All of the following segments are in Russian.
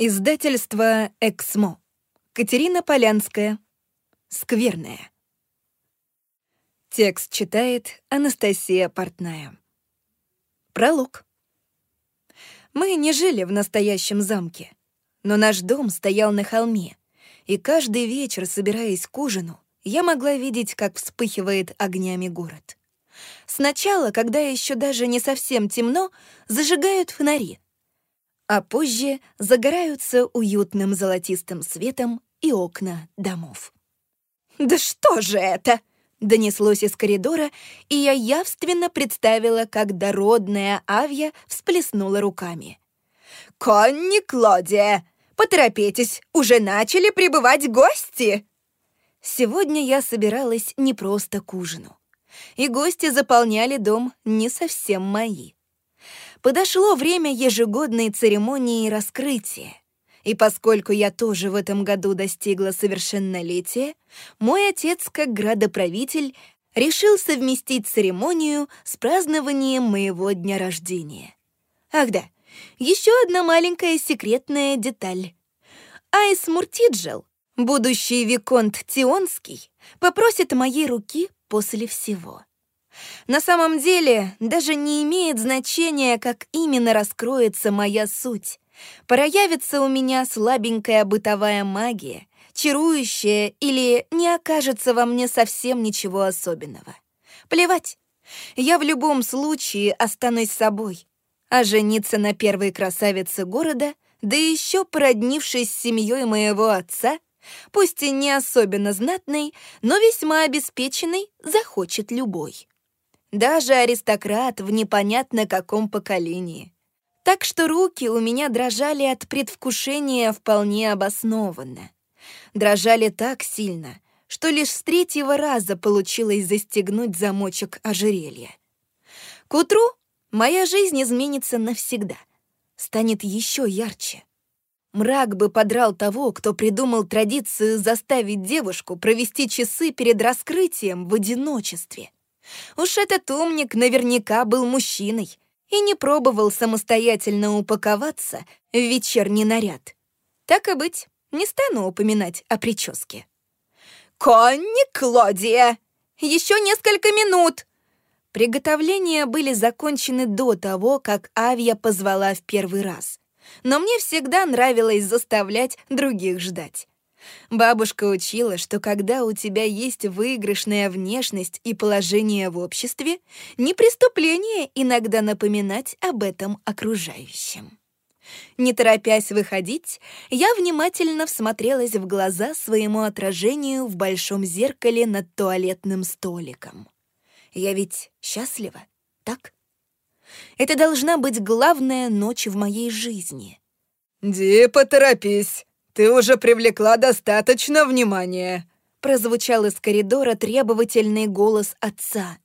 Издательство «Эксмо». Катерина Полянская. «Скверная». Текст читает Анастасия Портная. Пролог. Мы не жили в настоящем замке, но наш дом стоял на холме, и каждый вечер, собираясь к ужину, я могла видеть, как вспыхивает огнями город. Сначала, когда еще даже не совсем темно, зажигают фонари — а позже загораются уютным золотистым светом и окна домов. «Да что же это?» — донеслось из коридора, и я явственно представила, как дородная Авья всплеснула руками. «Конни Клодия, поторопитесь, уже начали прибывать гости!» Сегодня я собиралась не просто к ужину. И гости заполняли дом не совсем мои подошло время ежегодной церемонии раскрытия. И поскольку я тоже в этом году достигла совершеннолетия, мой отец, как градоправитель, решил совместить церемонию с празднованием моего дня рождения. Ах да, еще одна маленькая секретная деталь. Айс Муртиджел, будущий Виконт Тионский, попросит моей руки после всего. На самом деле, даже не имеет значения, как именно раскроется моя суть. Проявится у меня слабенькая бытовая магия, чарующая или не окажется во мне совсем ничего особенного. Плевать. Я в любом случае останусь собой. А жениться на первой красавице города, да еще породнившись с семьей моего отца, пусть и не особенно знатной, но весьма обеспеченной, захочет любой даже аристократ в непонятно каком поколении. Так что руки у меня дрожали от предвкушения вполне обоснованно. Дрожали так сильно, что лишь с третьего раза получилось застегнуть замочек ожерелья. К утру моя жизнь изменится навсегда, станет еще ярче. Мрак бы подрал того, кто придумал традицию заставить девушку провести часы перед раскрытием в одиночестве — Уж этот умник наверняка был мужчиной и не пробовал самостоятельно упаковаться в вечерний наряд. Так и быть, не стану упоминать о прическе. «Конни Клодия! Еще несколько минут!» Приготовления были закончены до того, как Авия позвала в первый раз. Но мне всегда нравилось заставлять других ждать. Бабушка учила, что когда у тебя есть выигрышная внешность и положение в обществе, не преступление иногда напоминать об этом окружающим. Не торопясь выходить, я внимательно всмотрелась в глаза своему отражению в большом зеркале над туалетным столиком. Я ведь счастлива, так? Это должна быть главная ночь в моей жизни. «Ди, поторопись!» «Ты уже привлекла достаточно внимания», — прозвучал из коридора требовательный голос отца.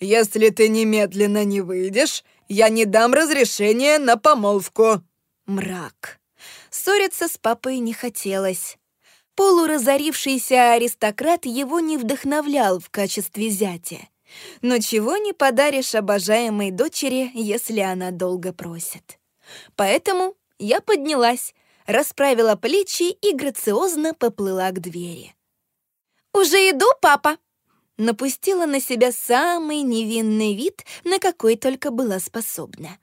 «Если ты немедленно не выйдешь, я не дам разрешения на помолвку». Мрак. Ссориться с папой не хотелось. Полуразорившийся аристократ его не вдохновлял в качестве зятя. Но чего не подаришь обожаемой дочери, если она долго просит. Поэтому я поднялась, расправила плечи и грациозно поплыла к двери. «Уже иду, папа!» Напустила на себя самый невинный вид, на какой только была способна.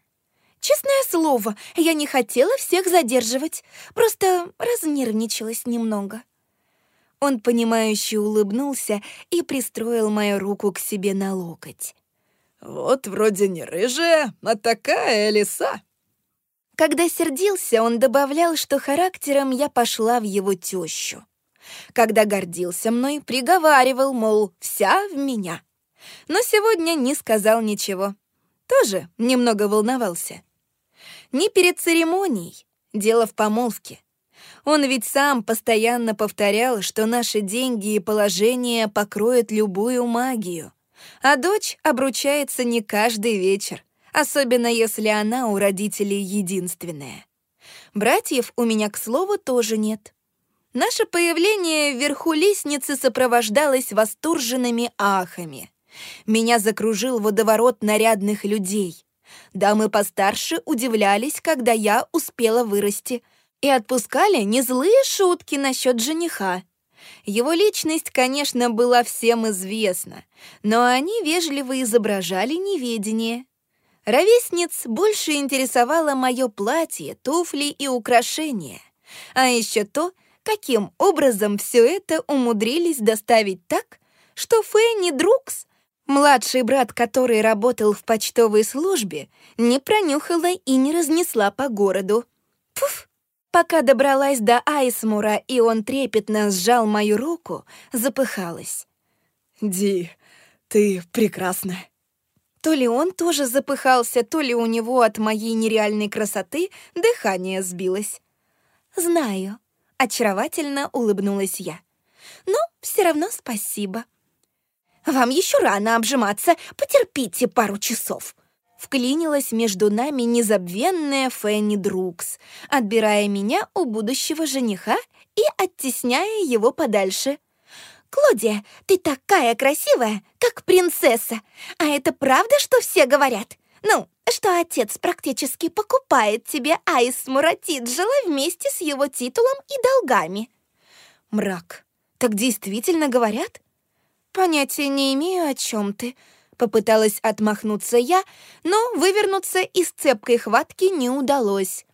«Честное слово, я не хотела всех задерживать, просто разнервничалась немного». Он, понимающе улыбнулся и пристроил мою руку к себе на локоть. «Вот вроде не рыжая, а такая лиса. Когда сердился, он добавлял, что характером я пошла в его тещу. Когда гордился мной, приговаривал, мол, вся в меня. Но сегодня не сказал ничего. Тоже немного волновался. Не перед церемонией, дело в помолвке. Он ведь сам постоянно повторял, что наши деньги и положение покроют любую магию. А дочь обручается не каждый вечер особенно если она у родителей единственная. Братьев у меня, к слову, тоже нет. Наше появление вверху лестницы сопровождалось восторженными ахами. Меня закружил водоворот нарядных людей. Дамы постарше удивлялись, когда я успела вырасти, И отпускали не злые шутки насчет жениха. Его личность, конечно, была всем известна, но они вежливо изображали неведение. Ровесниц больше интересовало мое платье, туфли и украшения. А еще то, каким образом все это умудрились доставить так, что Фенни Друкс, младший брат, который работал в почтовой службе, не пронюхала и не разнесла по городу. Пуф! Пока добралась до Айсмура, и он трепетно сжал мою руку, запыхалась. «Ди, ты прекрасна». То ли он тоже запыхался, то ли у него от моей нереальной красоты дыхание сбилось. «Знаю», — очаровательно улыбнулась я. «Но все равно спасибо». «Вам еще рано обжиматься, потерпите пару часов», Вклинилась между нами незабвенная Фенни Друкс, отбирая меня у будущего жениха и оттесняя его подальше. «Клодия, ты такая красивая, как принцесса! А это правда, что все говорят? Ну, что отец практически покупает тебе Айс Муратиджела вместе с его титулом и долгами?» «Мрак, так действительно говорят?» «Понятия не имею, о чем ты», Попыталась отмахнуться я, но вывернуться из цепкой хватки не удалось.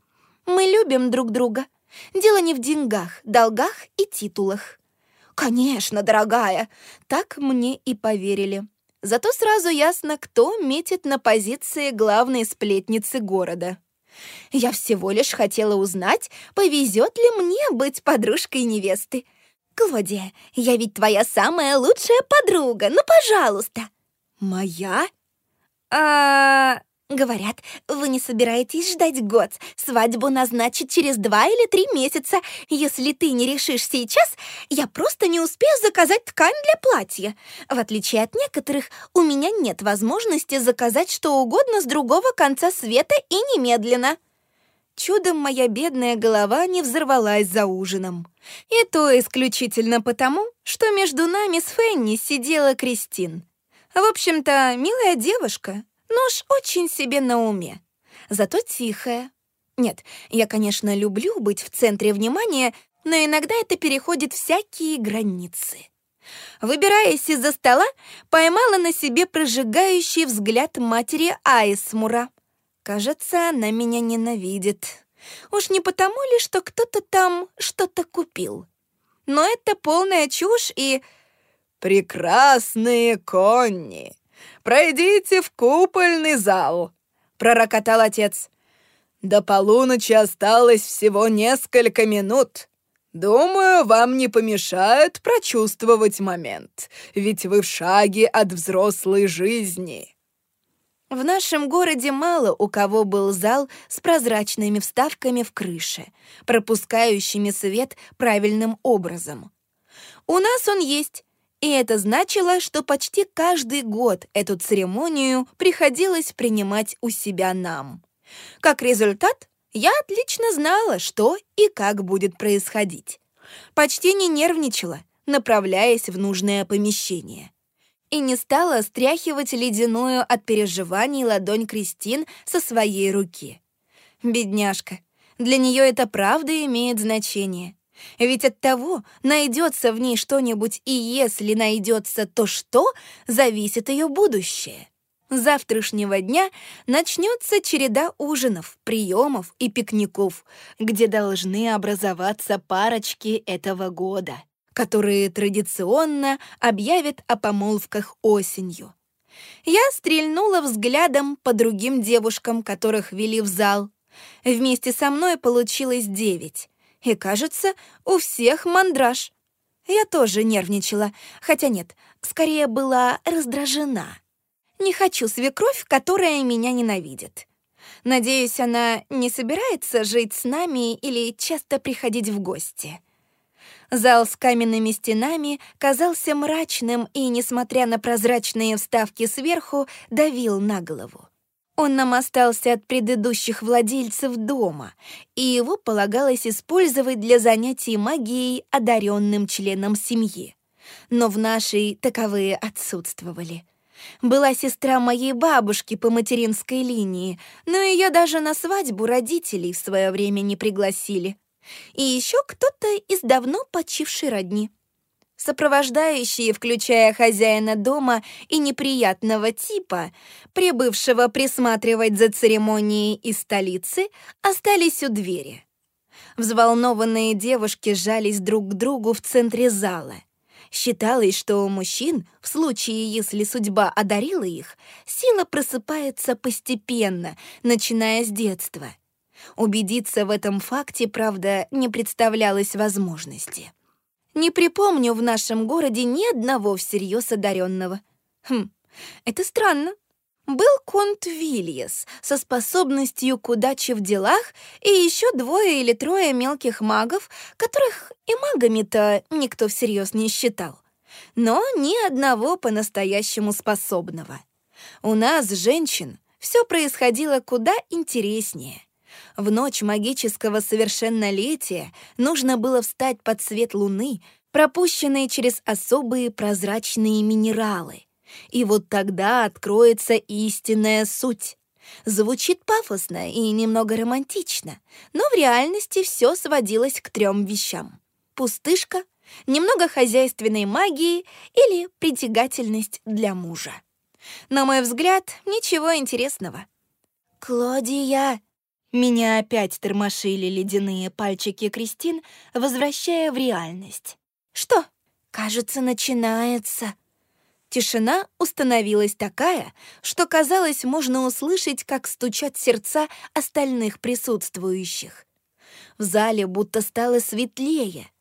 Мы любим друг друга. Дело не в деньгах, долгах и титулах. «Конечно, дорогая!» Так мне и поверили. Зато сразу ясно, кто метит на позиции главной сплетницы города. Я всего лишь хотела узнать, повезет ли мне быть подружкой невесты. «Клодия, я ведь твоя самая лучшая подруга, ну, пожалуйста!» «Моя?» «А...» «Говорят, вы не собираетесь ждать год. Свадьбу назначат через два или три месяца. Если ты не решишь сейчас, я просто не успею заказать ткань для платья. В отличие от некоторых, у меня нет возможности заказать что угодно с другого конца света и немедленно». Чудом моя бедная голова не взорвалась за ужином. И то исключительно потому, что между нами с Фенни сидела Кристин. В общем-то, милая девушка, но уж очень себе на уме. Зато тихая. Нет, я, конечно, люблю быть в центре внимания, но иногда это переходит всякие границы. Выбираясь из-за стола, поймала на себе прожигающий взгляд матери Айсмура. Кажется, она меня ненавидит. Уж не потому ли, что кто-то там что-то купил. Но это полная чушь и «Прекрасные конни! Пройдите в купольный зал!» — пророкотал отец. «До полуночи осталось всего несколько минут. Думаю, вам не помешает прочувствовать момент, ведь вы в шаге от взрослой жизни». В нашем городе мало у кого был зал с прозрачными вставками в крыше, пропускающими свет правильным образом. У нас он есть, и это значило, что почти каждый год эту церемонию приходилось принимать у себя нам. Как результат, я отлично знала, что и как будет происходить. Почти не нервничала, направляясь в нужное помещение. И не стала стряхивать ледяную от переживаний ладонь Кристин со своей руки. Бедняжка, для нее это правда имеет значение. Ведь от того, найдется в ней что-нибудь, и если найдется, то что, зависит ее будущее. Завтрашнего дня начнется череда ужинов, приемов и пикников, где должны образоваться парочки этого года, которые традиционно объявят о помолвках осенью. Я стрельнула взглядом по другим девушкам, которых вели в зал. Вместе со мной получилось девять. И, кажется, у всех мандраж. Я тоже нервничала, хотя нет, скорее была раздражена. Не хочу свекровь, которая меня ненавидит. Надеюсь, она не собирается жить с нами или часто приходить в гости. Зал с каменными стенами казался мрачным и, несмотря на прозрачные вставки сверху, давил на голову. Он нам остался от предыдущих владельцев дома, и его полагалось использовать для занятий магией одаренным членам семьи. Но в нашей таковые отсутствовали. Была сестра моей бабушки по материнской линии, но ее даже на свадьбу родителей в свое время не пригласили. И еще кто-то из давно почившей родни. Сопровождающие, включая хозяина дома и неприятного типа, прибывшего присматривать за церемонией из столицы, остались у двери. Взволнованные девушки сжались друг к другу в центре зала. Считалось, что у мужчин, в случае, если судьба одарила их, сила просыпается постепенно, начиная с детства. Убедиться в этом факте, правда, не представлялось возможности. Не припомню в нашем городе ни одного всерьез одаренного. Хм, это странно. Был конт Вильяс со способностью к удаче в делах и еще двое или трое мелких магов, которых и магами-то никто всерьез не считал. Но ни одного по-настоящему способного. У нас, женщин, все происходило куда интереснее. В ночь магического совершеннолетия нужно было встать под свет луны, пропущенные через особые прозрачные минералы — и вот тогда откроется истинная суть. Звучит пафосно и немного романтично, но в реальности все сводилось к трем вещам. Пустышка, немного хозяйственной магии или притягательность для мужа. На мой взгляд, ничего интересного. «Клодия!» Меня опять тормошили ледяные пальчики Кристин, возвращая в реальность. «Что? Кажется, начинается...» Тишина установилась такая, что, казалось, можно услышать, как стучат сердца остальных присутствующих. В зале будто стало светлее.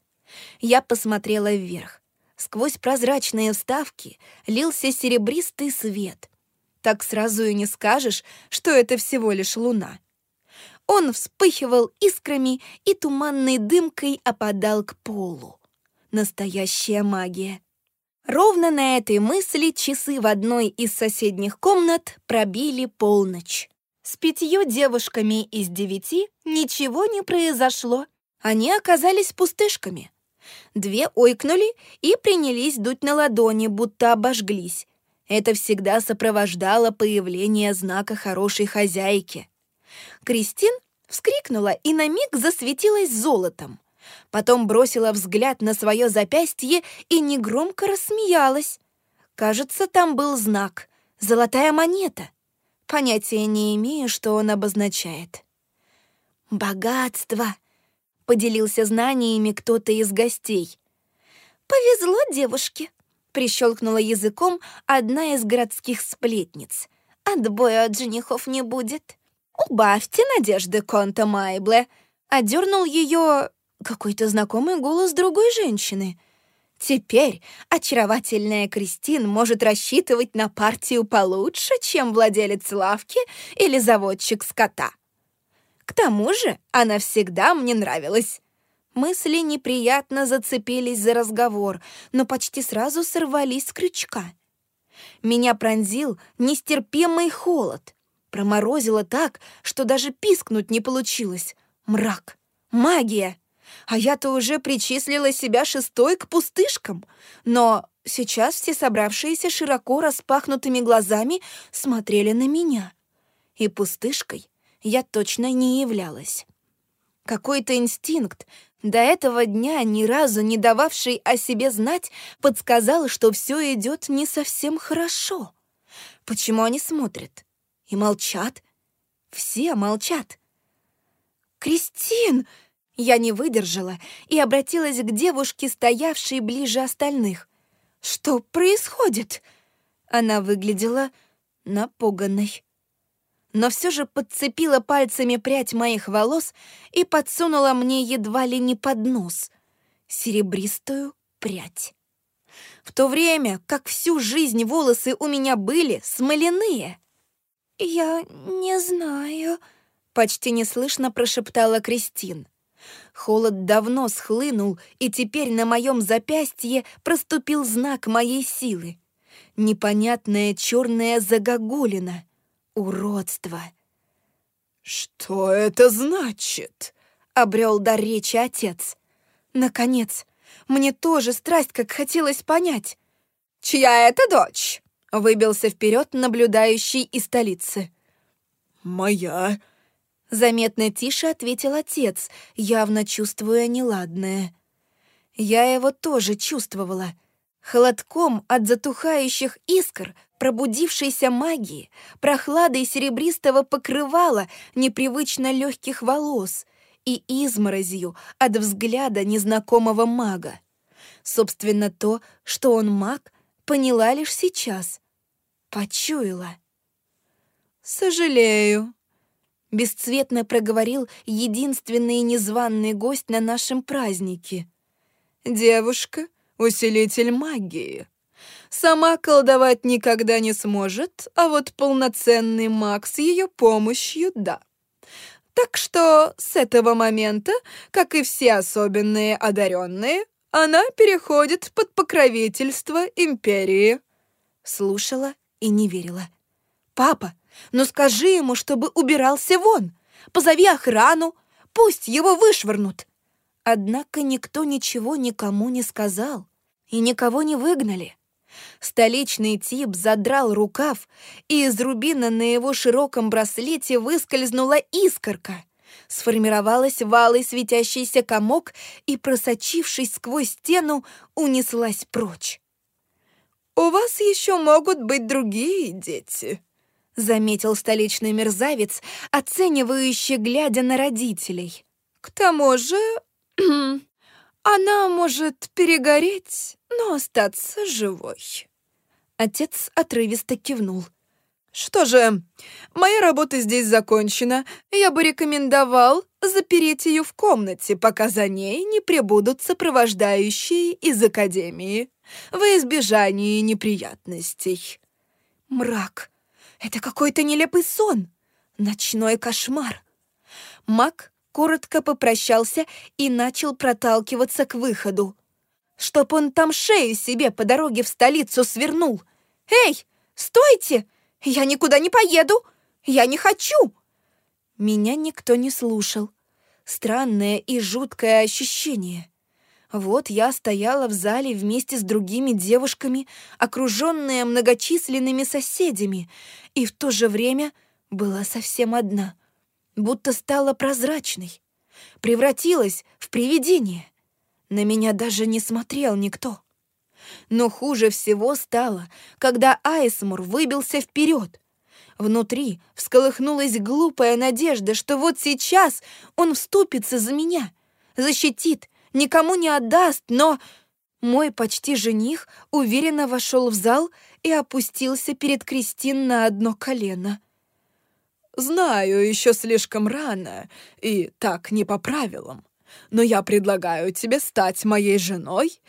Я посмотрела вверх. Сквозь прозрачные вставки лился серебристый свет. Так сразу и не скажешь, что это всего лишь луна. Он вспыхивал искрами и туманной дымкой опадал к полу. Настоящая магия. Ровно на этой мысли часы в одной из соседних комнат пробили полночь. С пятью девушками из девяти ничего не произошло. Они оказались пустышками. Две ойкнули и принялись дуть на ладони, будто обожглись. Это всегда сопровождало появление знака хорошей хозяйки. Кристин вскрикнула и на миг засветилась золотом. Потом бросила взгляд на свое запястье и негромко рассмеялась. Кажется, там был знак — золотая монета. Понятия не имею, что он обозначает. «Богатство!» — поделился знаниями кто-то из гостей. «Повезло девушке!» — прищелкнула языком одна из городских сплетниц. «Отбоя от женихов не будет!» «Убавьте надежды, Конта Майбле!» — одернул ее какой-то знакомый голос другой женщины. Теперь очаровательная Кристин может рассчитывать на партию получше, чем владелец лавки или заводчик скота. К тому же она всегда мне нравилась. Мысли неприятно зацепились за разговор, но почти сразу сорвались с крючка. Меня пронзил нестерпимый холод. Проморозило так, что даже пискнуть не получилось. Мрак. Магия а я-то уже причислила себя шестой к пустышкам. Но сейчас все собравшиеся широко распахнутыми глазами смотрели на меня. И пустышкой я точно не являлась. Какой-то инстинкт, до этого дня ни разу не дававший о себе знать, подсказал, что все идет не совсем хорошо. Почему они смотрят? И молчат? Все молчат. «Кристин!» Я не выдержала и обратилась к девушке, стоявшей ближе остальных. «Что происходит?» Она выглядела напуганной. Но все же подцепила пальцами прядь моих волос и подсунула мне едва ли не под нос серебристую прядь. В то время, как всю жизнь волосы у меня были смоляные. «Я не знаю», — почти неслышно прошептала Кристин. Холод давно схлынул, и теперь на моем запястье проступил знак моей силы. Непонятная черная загогулина. Уродство. «Что это значит?» — обрел дар речи отец. Наконец, мне тоже страсть как хотелось понять. «Чья это дочь?» — выбился вперед наблюдающий из столицы. «Моя», Заметно тише ответил отец, явно чувствуя неладное. Я его тоже чувствовала. Холодком от затухающих искр, пробудившейся магии, прохладой серебристого покрывала непривычно легких волос и изморозью от взгляда незнакомого мага. Собственно, то, что он маг, поняла лишь сейчас. Почуяла. «Сожалею», — бесцветно проговорил единственный незваный гость на нашем празднике. «Девушка — усилитель магии. Сама колдовать никогда не сможет, а вот полноценный маг с ее помощью — да. Так что с этого момента, как и все особенные одаренные, она переходит под покровительство империи». Слушала и не верила. «Папа, ну скажи ему, чтобы убирался вон. Позови охрану, пусть его вышвырнут». Однако никто ничего никому не сказал, и никого не выгнали. Столичный тип задрал рукав, и из рубина на его широком браслете выскользнула искорка. Сформировалась валый светящийся комок и, просочившись сквозь стену, унеслась прочь. «У вас еще могут быть другие дети», — заметил столичный мерзавец, оценивающий, глядя на родителей. «К тому же она может перегореть, но остаться живой». Отец отрывисто кивнул. «Что же, моя работа здесь закончена. Я бы рекомендовал запереть ее в комнате, пока за ней не прибудут сопровождающие из Академии, во избежание неприятностей». «Мрак! Это какой-то нелепый сон! Ночной кошмар!» Мак коротко попрощался и начал проталкиваться к выходу. «Чтоб он там шею себе по дороге в столицу свернул! Эй, стойте!» «Я никуда не поеду! Я не хочу!» Меня никто не слушал. Странное и жуткое ощущение. Вот я стояла в зале вместе с другими девушками, окруженная многочисленными соседями, и в то же время была совсем одна, будто стала прозрачной, превратилась в привидение. На меня даже не смотрел никто. Но хуже всего стало, когда Айсмур выбился вперед. Внутри всколыхнулась глупая надежда, что вот сейчас он вступится за меня, защитит, никому не отдаст, но... Мой почти жених уверенно вошел в зал и опустился перед Кристин на одно колено. «Знаю, еще слишком рано, и так не по правилам, но я предлагаю тебе стать моей женой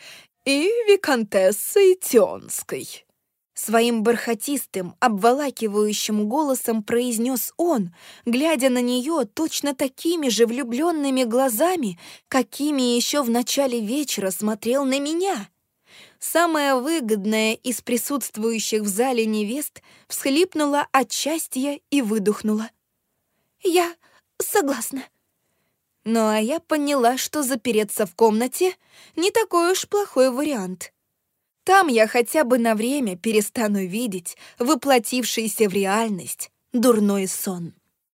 и виконтессой Тионской». Своим бархатистым, обволакивающим голосом произнес он, глядя на нее точно такими же влюбленными глазами, какими еще в начале вечера смотрел на меня. Самая выгодная из присутствующих в зале невест всхлипнула от счастья и выдохнула. «Я согласна». Ну а я поняла, что запереться в комнате — не такой уж плохой вариант. Там я хотя бы на время перестану видеть воплотившийся в реальность дурной сон.